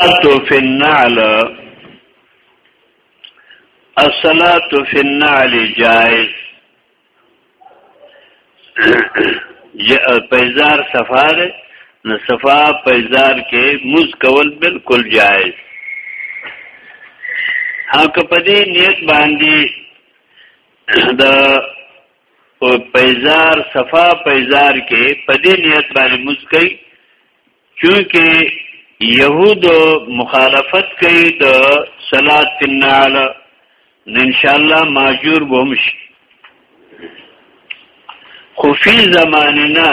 الصلاة في النعل الصلاة في النعل جائز پیزار صفا ده نو صفا پیزار کې موز کول بالکل جائز هغه په دې نیت باندې د پیزار صفا پیزار کې په دې نیت باندې موز کوي چونکه يهود مخالفت کوي د صلات النعل ان شاء الله ماجور بوم شي خو فی زماننا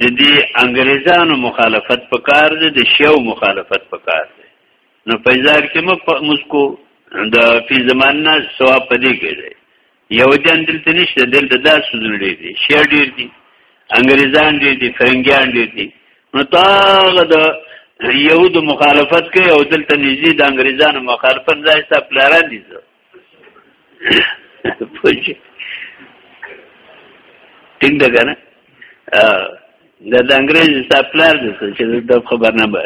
د دې انګريزانو مخالفت پکار دی د شیو مخالفت پکار دی نو پیزار کې مو مسکو د فی زماننا ثواب پدې کې دی يهوديان دلته نشته دلته دا سوزونه ډېر دي شیا ډېر دي انګريزان ډېر دي فرنګيان ډېر دي نو تاغه د يهود مخالفت کوي او دلته نږدې د انګريزانو مخالفت ځای ته پلاران دي زه پوه ټینګ ده کنه د د انګريز سپلار دي چې د خبر نه به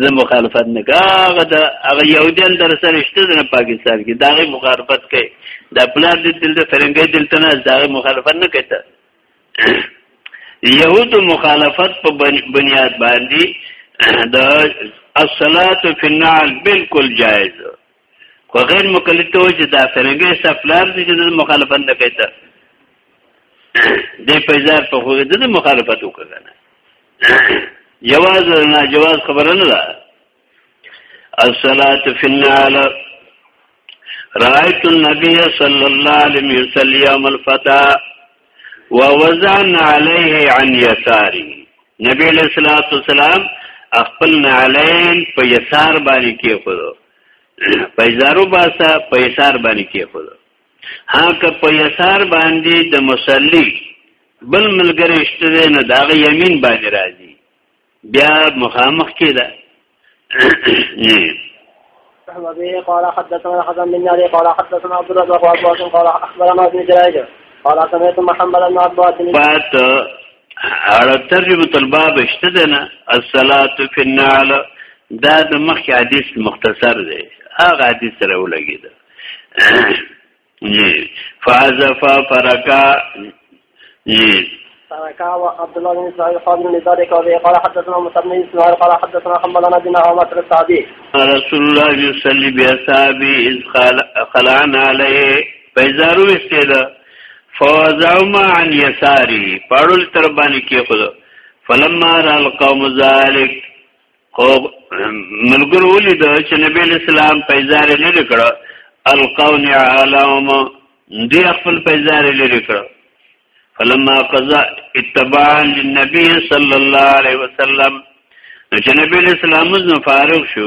زه مخالفت نه کوم د هغه يهوديان در سره شته د پاکستان کې دا غي مخالفت کوي د پلار دي دل د فرنګي دل ته نه دا غي مخالفت نه کوي يهود مخالفت په بنياد باندې د الصلاه في النعل بالکل جائز خو غیر مقلد ته وایي چې دا څرنګه ستا پلار دی چې د مخالفت نه کوي ته دی په ځار په خو د مخالفت وکړه نه جواز نه جواز خبره نه ده الصلاه فی النار رأيت النبي صلى الله عليه وسلم يوم الفتح ووزن عليه عن يساري نبی علیہ الصلوۃ والسلام خپل نعلین په یسار باندې کې خورو پیزارو باسه په یسار باندې کې خود ها که په یسار باندې د مصلی بل ملګری شته نه دا غي یمین باندې راځي بیا مخامخ کېده وبه قال حدثنا حسن بن علي قال حدثنا عبد الرزاق وابو قال اخبرنا ابن جريج قال سمعت محمد بن عباس بات اړه ترجمه الباب شته ده نه الصلاه فی النعل دا د مخکې حدیث مختصر دی هغه حدیث سره ولګید فازف فرکا فرکا و عبد الله بن اسماعیل قال من ذلك وبه قال حدثنا مصعب بن اسماعيل قال حدثنا حمل بن بن عمر الصحابي رسول الله يصلي بأصحابه إذ خلعنا عليه فإذا روي استيلا فوزعما عن يساري پړول تر باندې کې خود فلما را القوم ذلك خو ملګر ولید چې نبی اسلام پیزار نه لیکړه القون علام دی خپل پیزار لري کړ فلما قضا اتباع للنبي صلى الله عليه وسلم چې نبی اسلام نو فارغ شو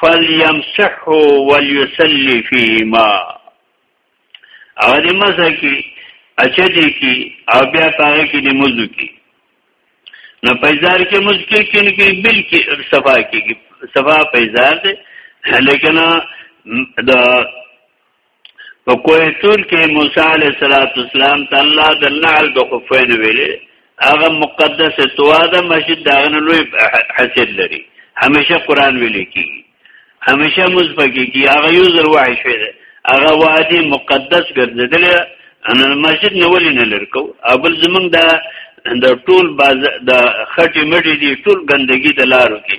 فليمسحه وليصلي فيهما او دې مزه کې اچدي کې او بیا پاره کې دې مزو کې نو پیزار کې مز کې کې نه کې بل کې صفا کې صفا پیزار دې لیکن دا په کوه تور کې موسی علیه السلام ته الله د نعل د خفین ویلې هغه مقدس توا ده مسجد داغه لوی حسد لري همیشه قران ویل کی همیشه مزبکی کی هغه یو زر وحی شوی ده هغه وادي مقدس ګرځیدل ان مسجد نه ولې نه لرکو ابل زمنګ دا د ټول باز د خټي مټي دي ټول ګندګي د لارو کې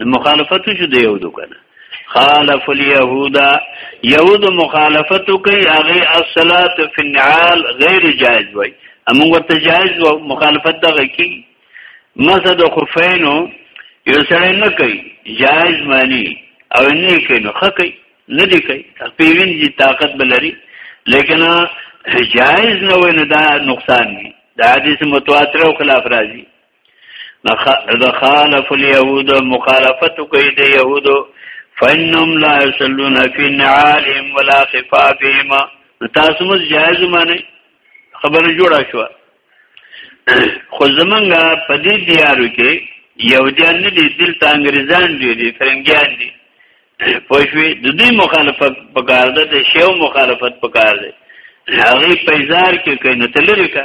مخالفت شو د یهودو کنه خالف اليهود یهود مخالفت کوي هغه الصلات فی النعال غیر جائز وای امون ورته جائز و مخالفت دغه کی مسد خفینو یو سره نه کوي جائز معنی او نه کوي نو خکې نه دی کوي پیوین دي طاقت بلري لیکن جائز نه وای نه دا نقصان دی دا حدیث متواتر او خلاف راځي خالف اليهود مخالفت کوي د يهودو فإنهم لا يصلون في نعالهم ولا خفافهم تاسو مز جایز معنی خبره جوړه شو خو زمونږه په دې دیارو کې یهودیان نه دي دلته انګریزان دي دي فرنګیان دي پوښوي د دې مخالفت پکار ده د شیو مخالفت پکار ده هغه پیزار کې کینې تلری کا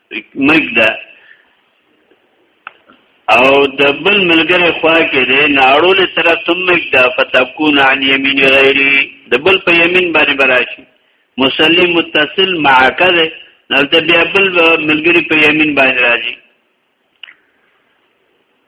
مګدا او د بل ملګری خوا کې دی ناړول طرف ته مګدا فتكون عن يمين غيري د بل په يمين باندې براشي مسلم متصل معاکه ده نو ته بیا بل ملګری په يمين باندې راځي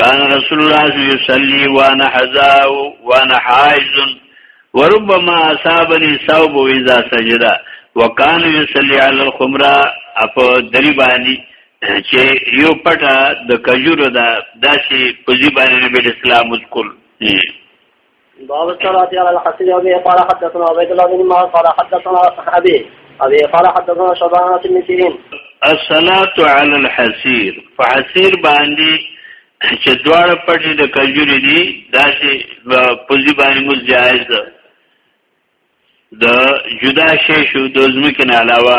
کان رسول الله صلی الله علیه وسلم وانا حذا وانا حائز وربما اصابني ثوب اذا سجد وکان یصلی علی الخمرا اپ دری باندې چې یو پټه د کجورو دا داسې پوزي باندې نبی اسلام ذکر باب الصلاة على الحسن وبه قال حدثنا عبيد الله بن معاذ قال حدثنا أبي أبي قال حدثنا شبان بن سيرين الصلاة على الحسير فحسير باندې چې دواړه پټې د کجوري دي دا چې پوزي باندې موږ جایز ده د جدا شې شو د ځمکې نه علاوه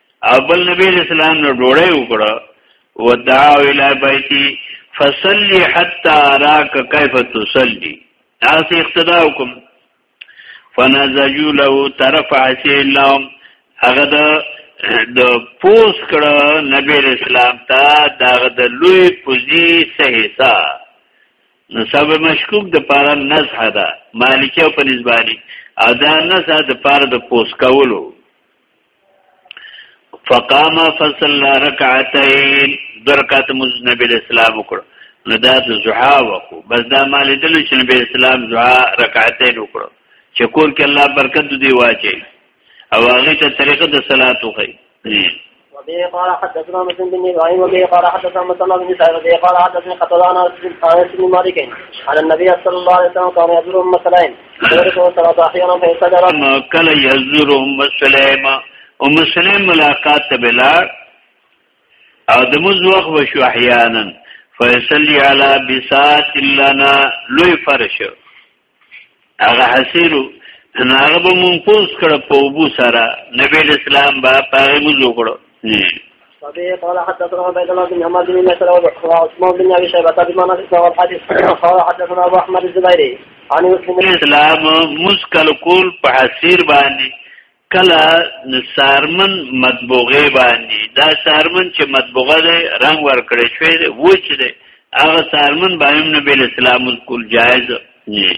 اول نبی اسلام نو ډوړې وکړه ودعا الى بيتي فصلي حتى اراك كيف تصلي تاسو اقتدا وکم فنزجوا له طرف عسي الله هغه د د پوس کړه نبی اسلام ته داغه د لوی پوزي صحیحا نو سبب مشکوک د پاره نزح ده مالکیو په نسبانی ادا نزح د پاره د پوس کولو فقام فصلى ركعتين درکات مزنبی الاسلام وکړ نو دا د زحا وکړو بس دا مال دل چې نبی اسلام زحا رکعتین وکړو چې کور کې الله برکت دی واچي او هغه ته طریقه د صلات وخی وبه قال حدثنا مسلم بن ابراهيم وبه قال حدثنا مسلم بن سعيد وبه قال حدثنا قتلان عن النبي صلى الله عليه وسلم كان يزور ام سليم کله یزور ام سلیم ام سلیم ملاقات ته بلار او د موز وخت وشو احیانا فیصلی علی بسات لنا لوی فرش هغه حسیرو ناغه به مونږ پوس کړه په وبو سره نبی اسلام با پاره موز وکړو وبه قال حدثنا عبيد الله بن محمد بن نصر وعثمان بن ابي شيبه بما نصر هو الحديث قال حدثنا ابو احمد الزبيري عن مسلم اسلام مسکل کول په حسیر باندې کله سارمن مطبوغه باندې دا سارمن چې مطبوغه ده رنگ ور کړی شوی دی وچ دی هغه سارمن باندې نبی اسلام کول جایز نه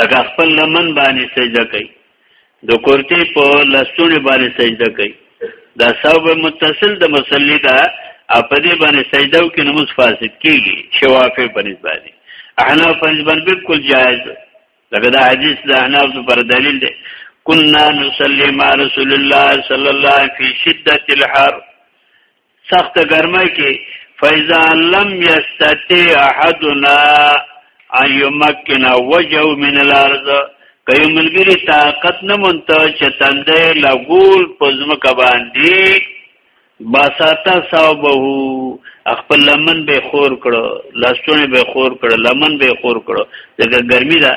لکه خپل لمن باندې سجده کوي د کورتې په لاسونه باندې سجده کوي دا ثواب متصل د مصلی دا په دې باندې سجده او کې نماز فاسد کیږي شوافه په نسبت احناف په نسبت بالکل جائز لکه دا حدیث د احناف پر دلیل دی كنا نصلي مع رسول الله صلى الله عليه في شدة الحر سخت ګرمه کې فاذا لم يستطيع احدنا ان يمكن وجهه من الارض کای ملګری طاقت نه مونته چې تندې لګول پزما کا باندې باساتا صاحبو خپل لمن به خور کړو لاسونه به خور کړو لمن به خور کړو دغه ګرمي دا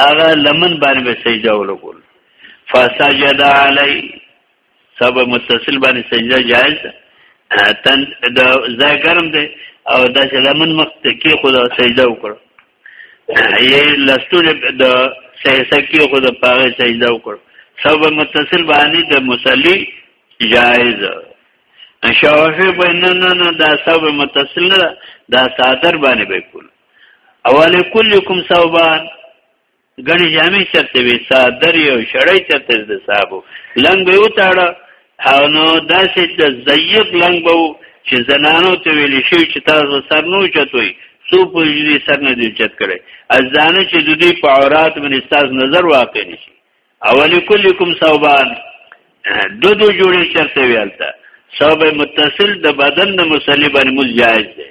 هغه لمن باندې به سجده ولګول فسجد علی سب متصل باندې سجده جائز ده تن د ځای ګرم دی او دا چې لمن مخ ته کې خو دا سجده وکړه یې لستول د سجده کې خو دا پاره سجده وکړه سب متصل باندې د مصلي جائز شوافی به نه نه نه دا سب متصل نه دا صادر باندې به کول اول کلکم صوبان غني جامع چرته وي صادر یو شړای چرته د صاحب لنګ به وتاړه او نو داسې د ضيق لنګ به چې زنانو ته ویل شي چې تاسو سر نو چتوي سو په دې سر نه دی چت کړي ازانه چې د دې په عورت باندې استاد نظر واقع نشي اولی کلکم صوبان دو دو جوړي چرته ویلته صوب متصل د بدن د مصلی باندې مجاز دی